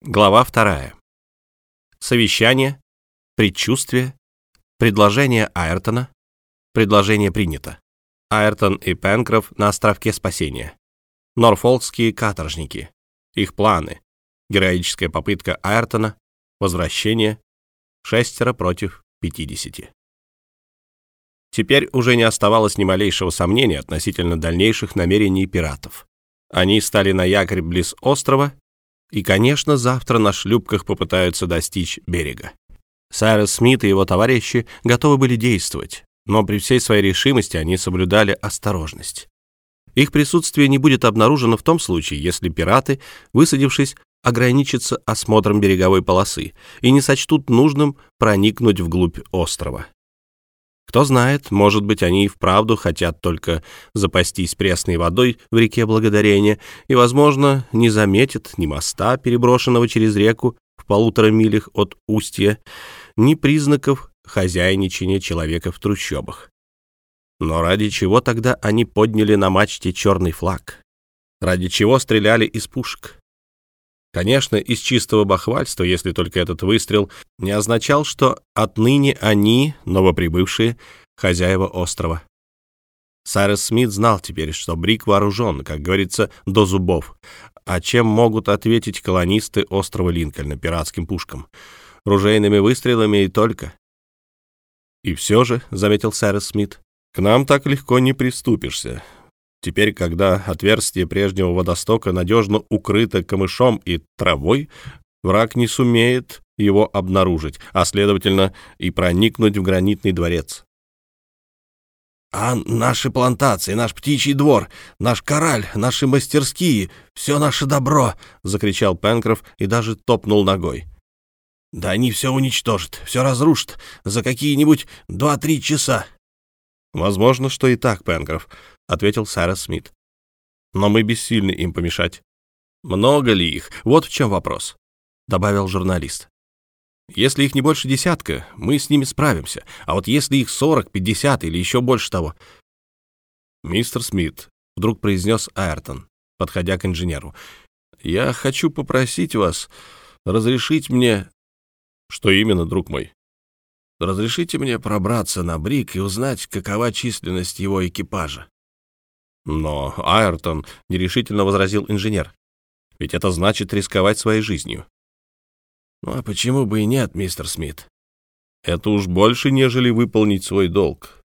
Глава вторая. Совещание, предчувствие, предложение Айртона, предложение принято. Айртон и Пенкроф на островке спасения. Норфолкские каторжники. Их планы. Героическая попытка Айртона. Возвращение. Шестеро против пятидесяти. Теперь уже не оставалось ни малейшего сомнения относительно дальнейших намерений пиратов. Они стали на якорь близ острова и, конечно, завтра на шлюпках попытаются достичь берега. Сайрес Смит и его товарищи готовы были действовать, но при всей своей решимости они соблюдали осторожность. Их присутствие не будет обнаружено в том случае, если пираты, высадившись, ограничатся осмотром береговой полосы и не сочтут нужным проникнуть вглубь острова. Кто знает, может быть, они и вправду хотят только запастись пресной водой в реке Благодарения и, возможно, не заметят ни моста, переброшенного через реку в полутора милях от устья, ни признаков хозяйничания человека в трущобах. Но ради чего тогда они подняли на мачте черный флаг? Ради чего стреляли из пушек? Конечно, из чистого бахвальства, если только этот выстрел не означал, что отныне они, новоприбывшие, хозяева острова. Сайрес Смит знал теперь, что Брик вооружен, как говорится, до зубов. А чем могут ответить колонисты острова Линкольна пиратским пушкам? Ружейными выстрелами и только. «И все же», — заметил Сайрес Смит, — «к нам так легко не приступишься. Теперь, когда отверстие прежнего водостока надежно укрыто камышом и травой, враг не сумеет его обнаружить, а, следовательно, и проникнуть в гранитный дворец. «А наши плантации, наш птичий двор, наш кораль, наши мастерские — все наше добро!» — закричал Пенкроф и даже топнул ногой. «Да они все уничтожат, все разрушат за какие-нибудь два-три часа». «Возможно, что и так, Пенкроф», — ответил Сайрос Смит. «Но мы бессильны им помешать». «Много ли их? Вот в чем вопрос», — добавил журналист. «Если их не больше десятка, мы с ними справимся. А вот если их сорок, пятьдесят или еще больше того...» «Мистер Смит», — вдруг произнес Айртон, подходя к инженеру, — «я хочу попросить вас разрешить мне...» «Что именно, друг мой?» «Разрешите мне пробраться на Брик и узнать, какова численность его экипажа». Но, Айртон, — нерешительно возразил инженер, — ведь это значит рисковать своей жизнью. Ну а почему бы и нет, мистер Смит? Это уж больше, нежели выполнить свой долг.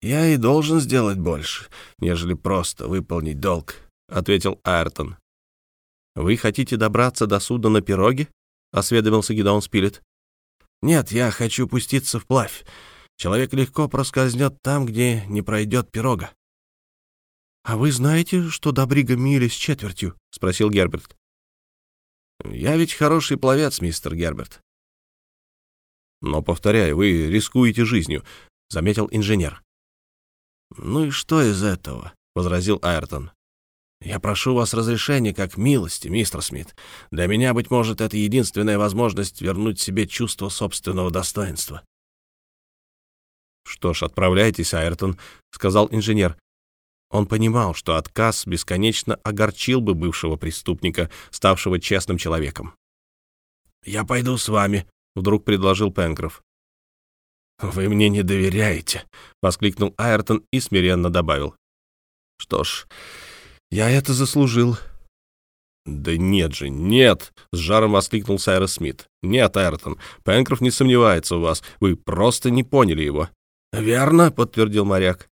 Я и должен сделать больше, нежели просто выполнить долг, — ответил Айртон. Вы хотите добраться до суда на пироге? — осведомился Гидеон Спилет. «Нет, я хочу пуститься вплавь. Человек легко проскользнет там, где не пройдет пирога». «А вы знаете, что до брига мили с четвертью?» — спросил Герберт. «Я ведь хороший пловец, мистер Герберт». «Но, повторяю, вы рискуете жизнью», — заметил инженер. «Ну и что из этого?» — возразил Айртон. «Я прошу вас разрешения как милости, мистер Смит. Для меня, быть может, это единственная возможность вернуть себе чувство собственного достоинства». «Что ж, отправляйтесь, Айртон», — сказал инженер. Он понимал, что отказ бесконечно огорчил бы бывшего преступника, ставшего честным человеком. «Я пойду с вами», — вдруг предложил Пенкроф. «Вы мне не доверяете», — воскликнул Айртон и смиренно добавил. «Что ж, я это заслужил». «Да нет же, нет!» — с жаром воскликнул Сайрос Смит. «Нет, Айртон, Пенкроф не сомневается в вас. Вы просто не поняли его». «Верно», — подтвердил моряк.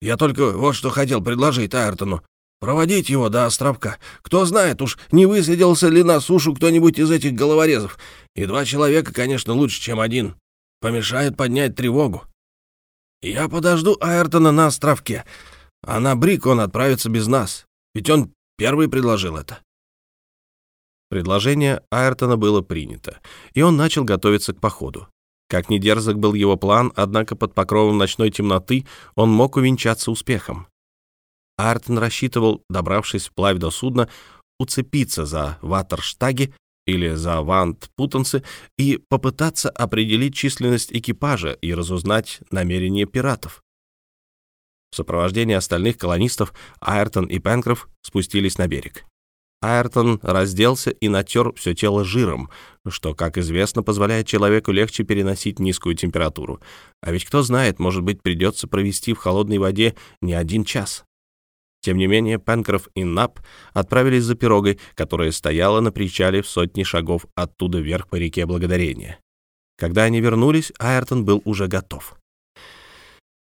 Я только вот что хотел предложить Айртону. Проводить его до островка. Кто знает уж, не высадился ли на сушу кто-нибудь из этих головорезов. И два человека, конечно, лучше, чем один. Помешает поднять тревогу. Я подожду Айртона на островке, а на Брик он отправится без нас. Ведь он первый предложил это. Предложение Айртона было принято, и он начал готовиться к походу. Как ни дерзок был его план, однако под покровом ночной темноты он мог увенчаться успехом. Артон рассчитывал, добравшись вплавь до судна, уцепиться за ватерштаги или за вант-путанцы и попытаться определить численность экипажа и разузнать намерения пиратов. В сопровождении остальных колонистов Айртон и Пенкроф спустились на берег. Айртон разделся и натер все тело жиром, что, как известно, позволяет человеку легче переносить низкую температуру. А ведь кто знает, может быть, придется провести в холодной воде не один час. Тем не менее, Пенкроф и Нап отправились за пирогой, которая стояла на причале в сотни шагов оттуда вверх по реке Благодарения. Когда они вернулись, Айртон был уже готов.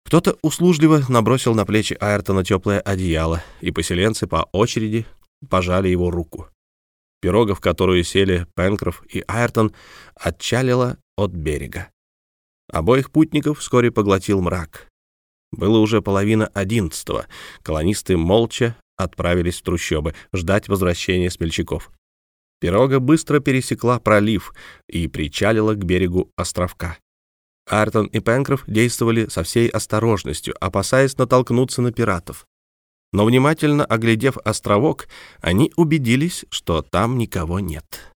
Кто-то услужливо набросил на плечи Айртона теплое одеяло, и поселенцы по очереди пожали его руку. Пирога, в которую сели Пенкроф и Айртон, отчалила от берега. Обоих путников вскоре поглотил мрак. Было уже половина одиннадцатого. Колонисты молча отправились в трущобы ждать возвращения смельчаков. Пирога быстро пересекла пролив и причалила к берегу островка. Артон и Пенкроф действовали со всей осторожностью, опасаясь натолкнуться на пиратов. Но внимательно оглядев островок, они убедились, что там никого нет.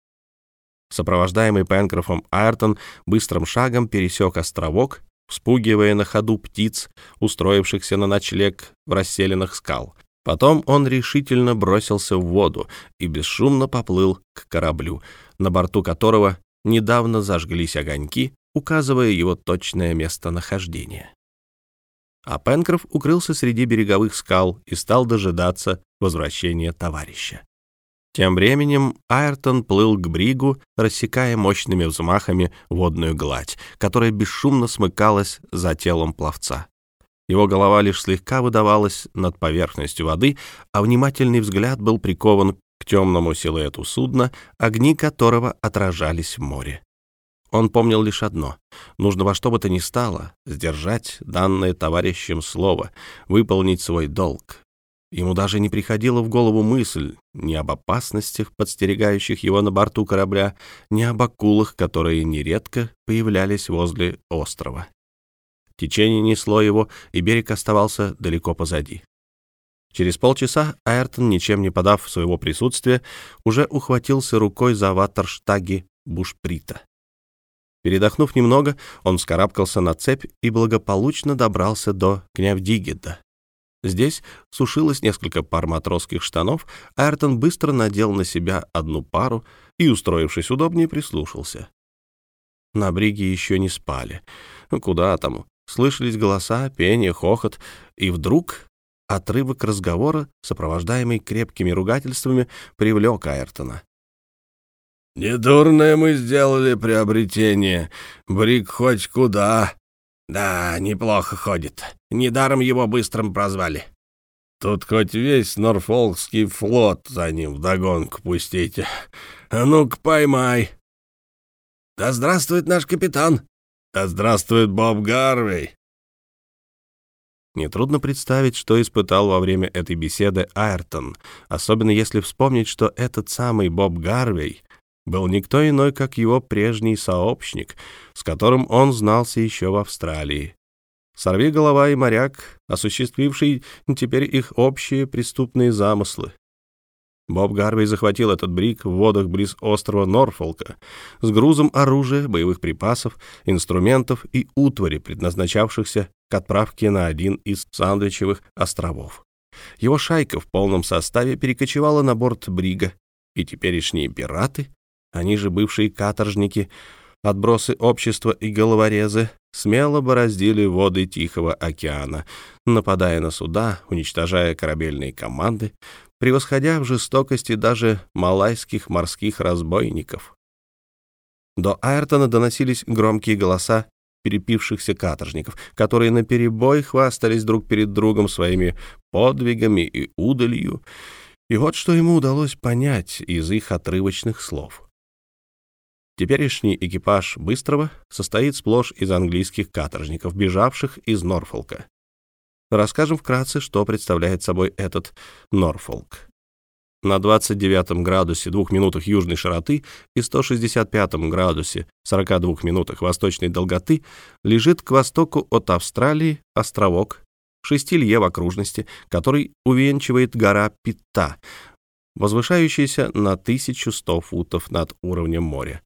Сопровождаемый Пенкрофом Айртон быстрым шагом пересек островок, вспугивая на ходу птиц, устроившихся на ночлег в расселенных скал. Потом он решительно бросился в воду и бесшумно поплыл к кораблю, на борту которого недавно зажглись огоньки, указывая его точное местонахождение а Пенкроф укрылся среди береговых скал и стал дожидаться возвращения товарища. Тем временем Айртон плыл к бригу, рассекая мощными взмахами водную гладь, которая бесшумно смыкалась за телом пловца. Его голова лишь слегка выдавалась над поверхностью воды, а внимательный взгляд был прикован к темному силуэту судна, огни которого отражались в море. Он помнил лишь одно — нужно во что бы то ни стало сдержать данное товарищем слово, выполнить свой долг. Ему даже не приходила в голову мысль ни об опасностях, подстерегающих его на борту корабля, ни об акулах, которые нередко появлялись возле острова. Течение несло его, и берег оставался далеко позади. Через полчаса Айртон, ничем не подав своего присутствия, уже ухватился рукой за ватерштаги бушприта. Передохнув немного, он вскарабкался на цепь и благополучно добрался до Княвдигеда. Здесь сушилось несколько пар матросских штанов, Айртон быстро надел на себя одну пару и, устроившись удобнее, прислушался. На бриге еще не спали. Куда там? Слышались голоса, пение, хохот, и вдруг отрывок разговора, сопровождаемый крепкими ругательствами, привлек Айртона. «Недурное мы сделали приобретение. Брик хоть куда». «Да, неплохо ходит. Недаром его быстрым прозвали». «Тут хоть весь Норфолкский флот за ним вдогонку пустите. А ну-ка поймай». «Да здравствует наш капитан!» «Да здравствует Боб Гарвей!» Нетрудно представить, что испытал во время этой беседы Айртон, особенно если вспомнить, что этот самый Боб Гарвей был никто иной, как его прежний сообщник, с которым он знался еще в Австралии. Сорви голова и моряк, осуществивший теперь их общие преступные замыслы. Боб Гарвей захватил этот брик в водах близ острова Норфолка с грузом оружия, боевых припасов, инструментов и утвари, предназначавшихся к отправке на один из Сандвичевых островов. Его шайка в полном составе перекочевала на борт брига, и теперешние пираты они же бывшие каторжники, отбросы общества и головорезы, смело бороздили воды Тихого океана, нападая на суда, уничтожая корабельные команды, превосходя в жестокости даже малайских морских разбойников. До Айртона доносились громкие голоса перепившихся каторжников, которые наперебой хвастались друг перед другом своими подвигами и удалью, и вот что ему удалось понять из их отрывочных слов. Теперешний экипаж «Быстрого» состоит сплошь из английских каторжников, бежавших из Норфолка. Расскажем вкратце, что представляет собой этот Норфолк. На 29 градусе 2 минутах южной широты и 165 градусе 42 минутах восточной долготы лежит к востоку от Австралии островок, шестилье в окружности, который увенчивает гора Питта, возвышающийся на 1100 футов над уровнем моря.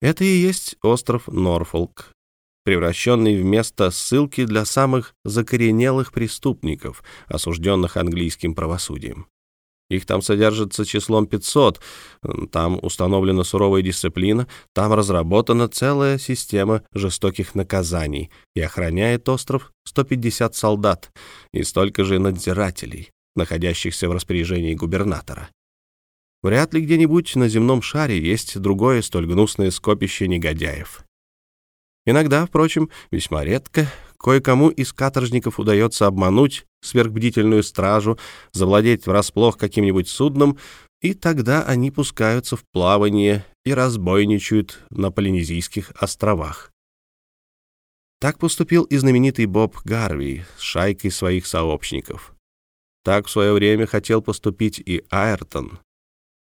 Это и есть остров Норфолк, превращенный в место ссылки для самых закоренелых преступников, осужденных английским правосудием. Их там содержится числом 500, там установлена суровая дисциплина, там разработана целая система жестоких наказаний и охраняет остров 150 солдат и столько же надзирателей, находящихся в распоряжении губернатора. Вряд ли где-нибудь на земном шаре есть другое столь гнусное скопище негодяев. Иногда, впрочем, весьма редко, кое-кому из каторжников удается обмануть сверхбдительную стражу, завладеть врасплох каким-нибудь судном, и тогда они пускаются в плавание и разбойничают на Полинезийских островах. Так поступил и знаменитый Боб Гарви с шайкой своих сообщников. Так в свое время хотел поступить и Айртон.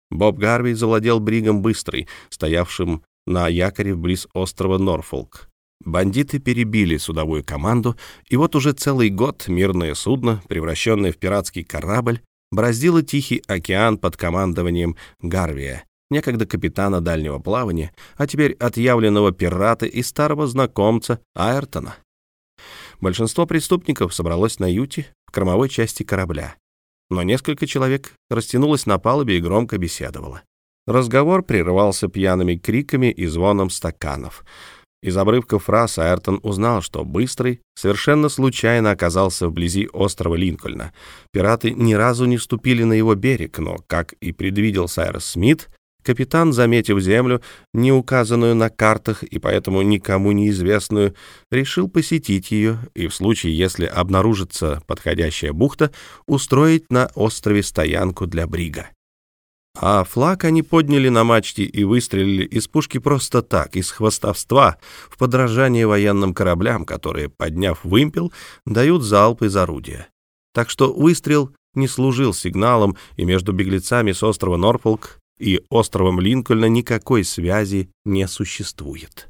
Боб Гарви завладел бригом «Быстрый», стоявшим на якоре близ острова Норфолк. Бандиты перебили судовую команду, и вот уже целый год мирное судно, превращенное в пиратский корабль, бороздило Тихий океан под командованием Гарвия, некогда капитана дальнего плавания, а теперь отъявленного пирата и старого знакомца Айртона. Большинство преступников собралось на юте в кормовой части корабля, но несколько человек растянулось на палубе и громко беседовало. Разговор прерывался пьяными криками и звоном стаканов. Из обрывков фраз Айртон узнал, что Быстрый совершенно случайно оказался вблизи острова Линкольна. Пираты ни разу не ступили на его берег, но, как и предвидел Сайрос Смит, капитан, заметив землю, не указанную на картах и поэтому никому неизвестную, решил посетить ее и в случае, если обнаружится подходящая бухта, устроить на острове стоянку для брига. А флаг они подняли на мачте и выстрелили из пушки просто так, из хвостовства, в подражание военным кораблям, которые, подняв вымпел, дают залп из орудия. Так что выстрел не служил сигналом, и между беглецами с острова Норфолк и островом Линкольна никакой связи не существует.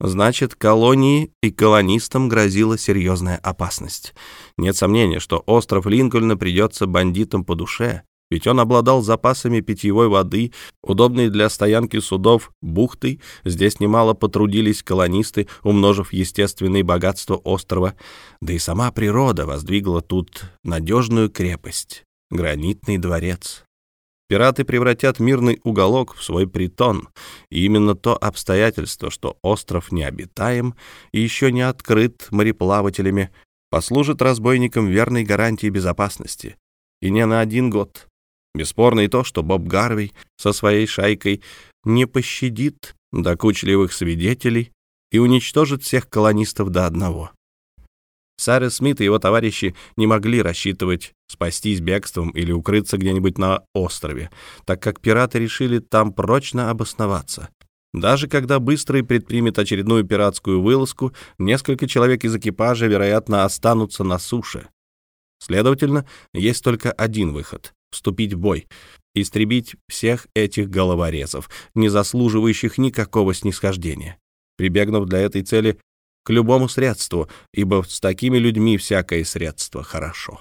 Значит, колонии и колонистам грозила серьезная опасность. Нет сомнения, что остров Линкольна придется бандитам по душе, ведь он обладал запасами питьевой воды, удобной для стоянки судов бухтой. Здесь немало потрудились колонисты, умножив естественные богатства острова. Да и сама природа воздвигла тут надежную крепость — гранитный дворец. Пираты превратят мирный уголок в свой притон, и именно то обстоятельство, что остров необитаем и еще не открыт мореплавателями, послужит разбойникам верной гарантией безопасности. И не на один год. Бесспорно и то, что Боб Гарвей со своей шайкой не пощадит докучливых свидетелей и уничтожит всех колонистов до одного. Сара Смит и его товарищи не могли рассчитывать спастись бегством или укрыться где-нибудь на острове, так как пираты решили там прочно обосноваться. Даже когда Быстрый предпримет очередную пиратскую вылазку, несколько человек из экипажа, вероятно, останутся на суше. Следовательно, есть только один выход вступить в бой, истребить всех этих головорезов, не заслуживающих никакого снисхождения, прибегнув для этой цели к любому средству, ибо с такими людьми всякое средство хорошо.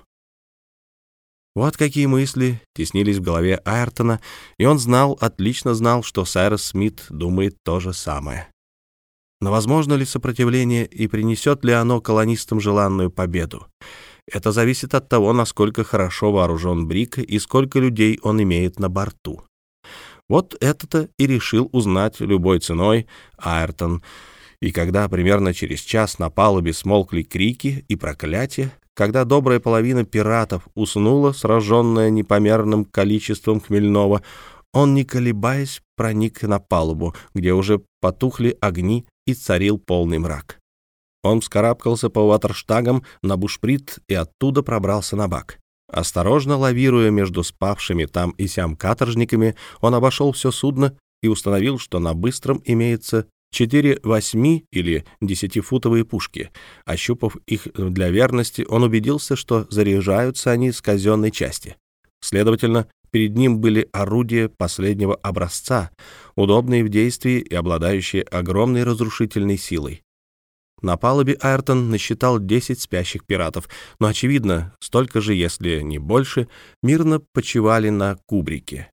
Вот какие мысли теснились в голове Айртона, и он знал, отлично знал, что Сайрос Смит думает то же самое. Но возможно ли сопротивление и принесет ли оно колонистам желанную победу? Это зависит от того, насколько хорошо вооружен Брик и сколько людей он имеет на борту. Вот это-то и решил узнать любой ценой Айртон. И когда примерно через час на палубе смолкли крики и проклятия, когда добрая половина пиратов уснула, сраженная непомерным количеством хмельного, он, не колебаясь, проник на палубу, где уже потухли огни и царил полный мрак. Он вскарабкался по ватерштагам на бушприт и оттуда пробрался на бак. Осторожно лавируя между спавшими там и сям каторжниками, он обошел все судно и установил, что на быстром имеется четыре восьми или десятифутовые пушки. Ощупав их для верности, он убедился, что заряжаются они с казенной части. Следовательно, перед ним были орудия последнего образца, удобные в действии и обладающие огромной разрушительной силой. На палубе Айртон насчитал 10 спящих пиратов, но, очевидно, столько же, если не больше, мирно почивали на кубрике.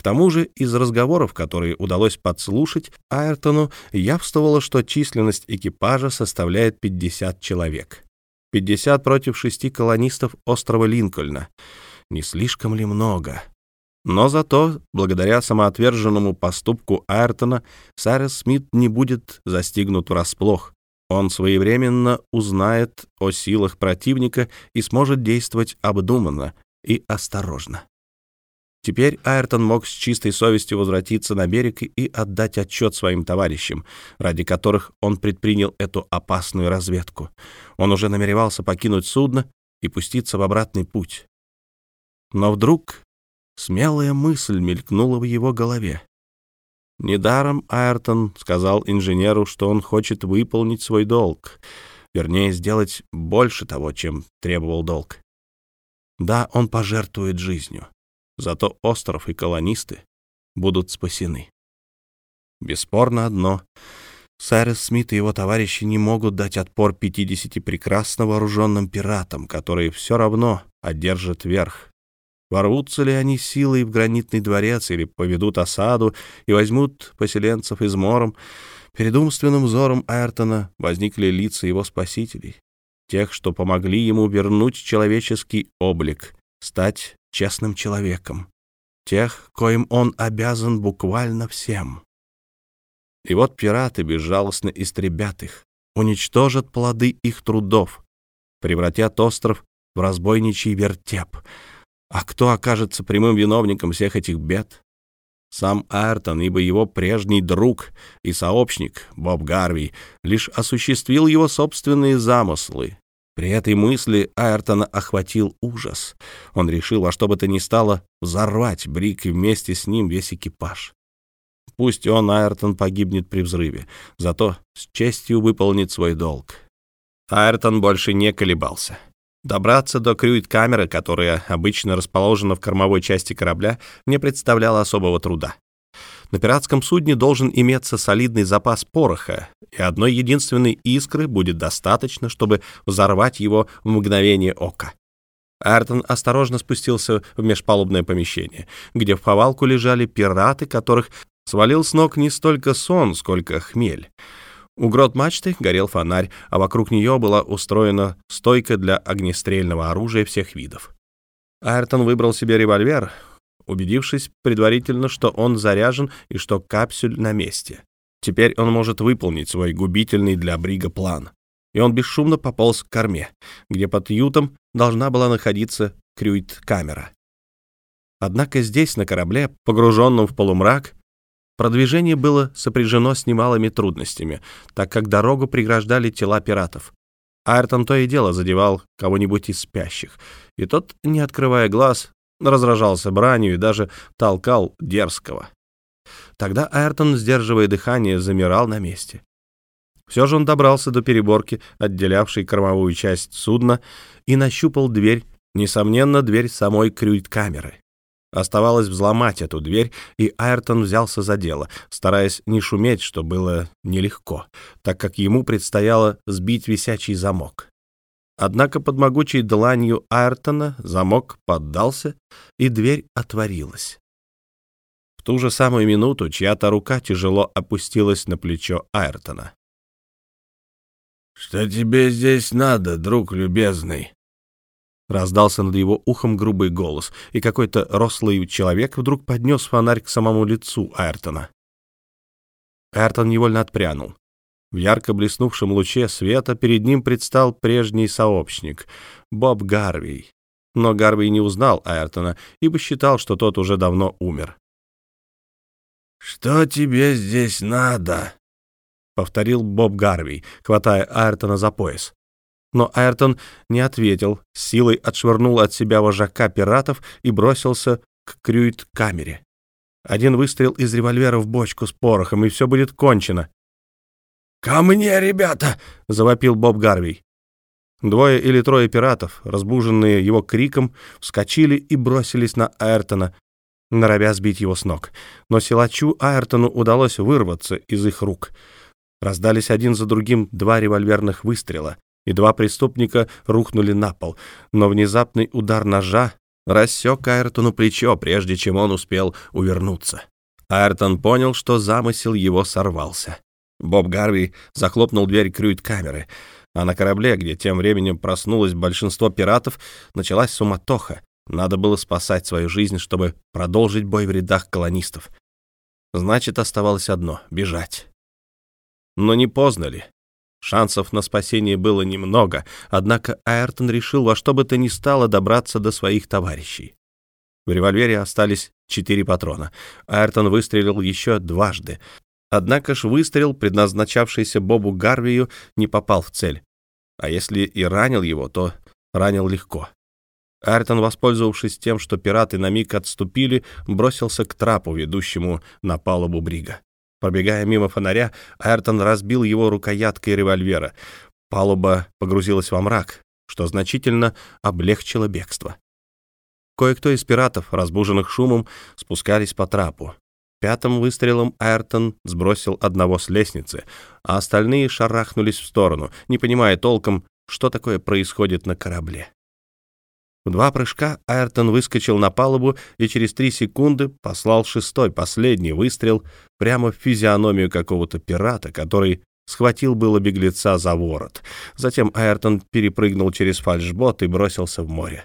К тому же из разговоров, которые удалось подслушать, Айртону явствовало, что численность экипажа составляет 50 человек. 50 против шести колонистов острова Линкольна. Не слишком ли много? Но зато, благодаря самоотверженному поступку Айртона, Сайрес Смит не будет застигнут врасплох. Он своевременно узнает о силах противника и сможет действовать обдуманно и осторожно. Теперь Айртон мог с чистой совестью возвратиться на берег и отдать отчет своим товарищам, ради которых он предпринял эту опасную разведку. Он уже намеревался покинуть судно и пуститься в обратный путь. Но вдруг смелая мысль мелькнула в его голове. Недаром Айртон сказал инженеру, что он хочет выполнить свой долг, вернее, сделать больше того, чем требовал долг. Да, он пожертвует жизнью, зато остров и колонисты будут спасены. Бесспорно одно — Сайрес Смит и его товарищи не могут дать отпор 50 прекрасно вооруженным пиратам, которые все равно одержат верх. Ворвутся ли они силой в гранитный дворец или поведут осаду и возьмут поселенцев измором, перед умственным взором Айртона возникли лица его спасителей, тех, что помогли ему вернуть человеческий облик, стать честным человеком, тех, коим он обязан буквально всем. И вот пираты безжалостно истребят их, уничтожат плоды их трудов, превратят остров в разбойничий вертеп — а кто окажется прямым виновником всех этих бед? Сам Айртон, ибо его прежний друг и сообщник Боб Гарви лишь осуществил его собственные замыслы. При этой мысли Айртона охватил ужас. Он решил во что бы то ни стало взорвать Брик и вместе с ним весь экипаж. Пусть он, Айртон, погибнет при взрыве, зато с честью выполнит свой долг. Айртон больше не колебался. Добраться до крюит-камеры, которая обычно расположена в кормовой части корабля, не представляло особого труда. На пиратском судне должен иметься солидный запас пороха, и одной единственной искры будет достаточно, чтобы взорвать его в мгновение ока. Айртон осторожно спустился в межпалубное помещение, где в повалку лежали пираты, которых свалил с ног не столько сон, сколько хмель. У грот мачты горел фонарь, а вокруг нее была устроена стойка для огнестрельного оружия всех видов. Айртон выбрал себе револьвер, убедившись предварительно, что он заряжен и что капсюль на месте. Теперь он может выполнить свой губительный для Брига план. И он бесшумно пополз к корме, где под ютом должна была находиться крюит-камера. Однако здесь, на корабле, погруженном в полумрак, Продвижение было сопряжено с немалыми трудностями, так как дорогу преграждали тела пиратов. Айртон то и дело задевал кого-нибудь из спящих, и тот, не открывая глаз, разражался бранью и даже толкал дерзкого. Тогда Айртон, сдерживая дыхание, замирал на месте. Все же он добрался до переборки, отделявшей кормовую часть судна, и нащупал дверь, несомненно, дверь самой крюит-камеры. Оставалось взломать эту дверь, и Айртон взялся за дело, стараясь не шуметь, что было нелегко, так как ему предстояло сбить висячий замок. Однако под могучей дланью Айртона замок поддался, и дверь отворилась. В ту же самую минуту чья-то рука тяжело опустилась на плечо Айртона. «Что тебе здесь надо, друг любезный?» Раздался над его ухом грубый голос, и какой-то рослый человек вдруг поднес фонарь к самому лицу Айртона. Айртон невольно отпрянул. В ярко блеснувшем луче света перед ним предстал прежний сообщник — Боб Гарвей. Но Гарвей не узнал Айртона, ибо считал, что тот уже давно умер. «Что тебе здесь надо?» — повторил Боб Гарвей, хватая Айртона за пояс. Но Айртон не ответил, силой отшвырнул от себя вожака пиратов и бросился к крюит-камере. Один выстрел из револьвера в бочку с порохом, и все будет кончено. «Ко мне, ребята!» — завопил Боб Гарвей. Двое или трое пиратов, разбуженные его криком, вскочили и бросились на Айртона, норовя сбить его с ног. Но силачу Айртону удалось вырваться из их рук. Раздались один за другим два револьверных выстрела и два преступника рухнули на пол, но внезапный удар ножа рассек Айртону плечо, прежде чем он успел увернуться. Айртон понял, что замысел его сорвался. Боб Гарви захлопнул дверь крюит-камеры, а на корабле, где тем временем проснулось большинство пиратов, началась суматоха, Надо было спасать свою жизнь, чтобы продолжить бой в рядах колонистов. Значит, оставалось одно — бежать. Но не поздно ли? Шансов на спасение было немного, однако Айртон решил во что бы то ни стало добраться до своих товарищей. В револьвере остались четыре патрона. Айртон выстрелил еще дважды. Однако ж выстрел, предназначавшийся Бобу Гарвию, не попал в цель. А если и ранил его, то ранил легко. Айртон, воспользовавшись тем, что пираты на миг отступили, бросился к трапу, ведущему на палубу брига. Пробегая мимо фонаря, Айртон разбил его рукояткой револьвера. Палуба погрузилась во мрак, что значительно облегчило бегство. Кое-кто из пиратов, разбуженных шумом, спускались по трапу. Пятым выстрелом Айртон сбросил одного с лестницы, а остальные шарахнулись в сторону, не понимая толком, что такое происходит на корабле. В два прыжка Айртон выскочил на палубу и через три секунды послал шестой, последний выстрел прямо в физиономию какого-то пирата, который схватил было беглеца за ворот. Затем Айртон перепрыгнул через фальшбот и бросился в море.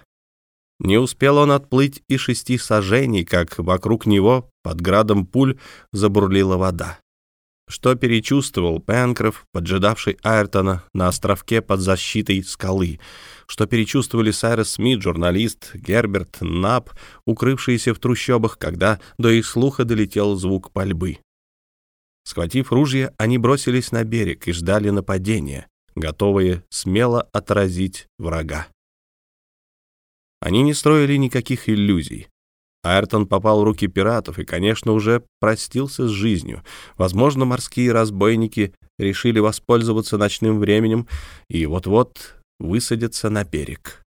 Не успел он отплыть и шести сажений, как вокруг него под градом пуль забурлила вода. Что перечувствовал Пенкроф, поджидавший Айртона на островке под защитой скалы? Что перечувствовали Сайрес Смит, журналист, Герберт, Нап, укрывшиеся в трущобах, когда до их слуха долетел звук пальбы? Схватив ружья, они бросились на берег и ждали нападения, готовые смело отразить врага. Они не строили никаких иллюзий. Айртон попал в руки пиратов и, конечно, уже простился с жизнью. Возможно, морские разбойники решили воспользоваться ночным временем и вот-вот высадятся на берег.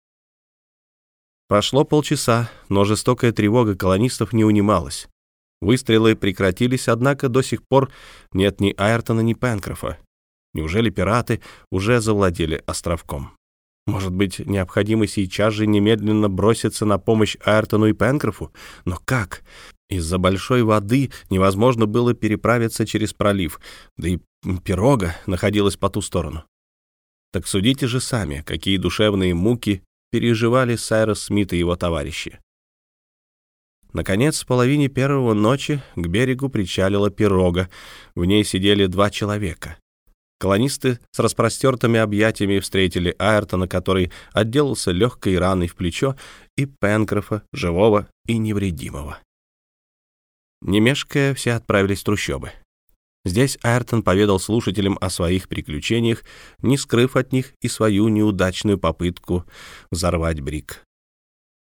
Прошло полчаса, но жестокая тревога колонистов не унималась. Выстрелы прекратились, однако до сих пор нет ни Айртона, ни Пенкрофа. Неужели пираты уже завладели островком? Может быть, необходимо сейчас же немедленно броситься на помощь Айртону и Пенкрофу? Но как? Из-за большой воды невозможно было переправиться через пролив, да и пирога находилась по ту сторону. Так судите же сами, какие душевные муки переживали Сайрос Смит и его товарищи. Наконец, в половине первого ночи к берегу причалила пирога. В ней сидели два человека. Колонисты с распростертыми объятиями встретили Айртона, который отделался легкой раной в плечо, и Пенкрофа, живого и невредимого. Не все отправились в трущобы. Здесь Айртон поведал слушателям о своих приключениях, не скрыв от них и свою неудачную попытку взорвать Брик.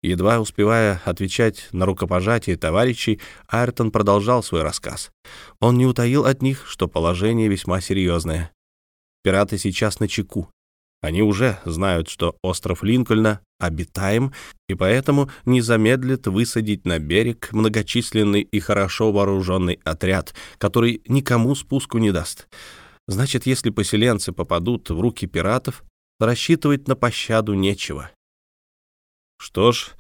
Едва успевая отвечать на рукопожатие товарищей, Айртон продолжал свой рассказ. Он не утаил от них, что положение весьма серьезное. Пираты сейчас на чеку. Они уже знают, что остров Линкольна обитаем, и поэтому не замедлят высадить на берег многочисленный и хорошо вооруженный отряд, который никому спуску не даст. Значит, если поселенцы попадут в руки пиратов, рассчитывать на пощаду нечего. «Что ж,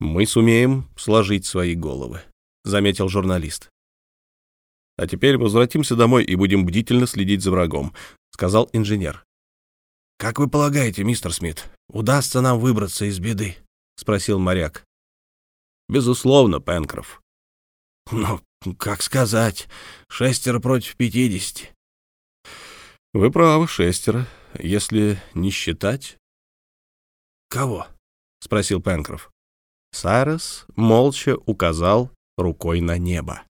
мы сумеем сложить свои головы», — заметил журналист. «А теперь возвратимся домой и будем бдительно следить за врагом», — сказал инженер. «Как вы полагаете, мистер Смит, удастся нам выбраться из беды?» — спросил моряк. «Безусловно, Пенкроф». «Ну, как сказать, шестеро против пятидесяти». «Вы правы, шестеро, если не считать...» «Кого?» — спросил Пенкроф. Сайрес молча указал рукой на небо.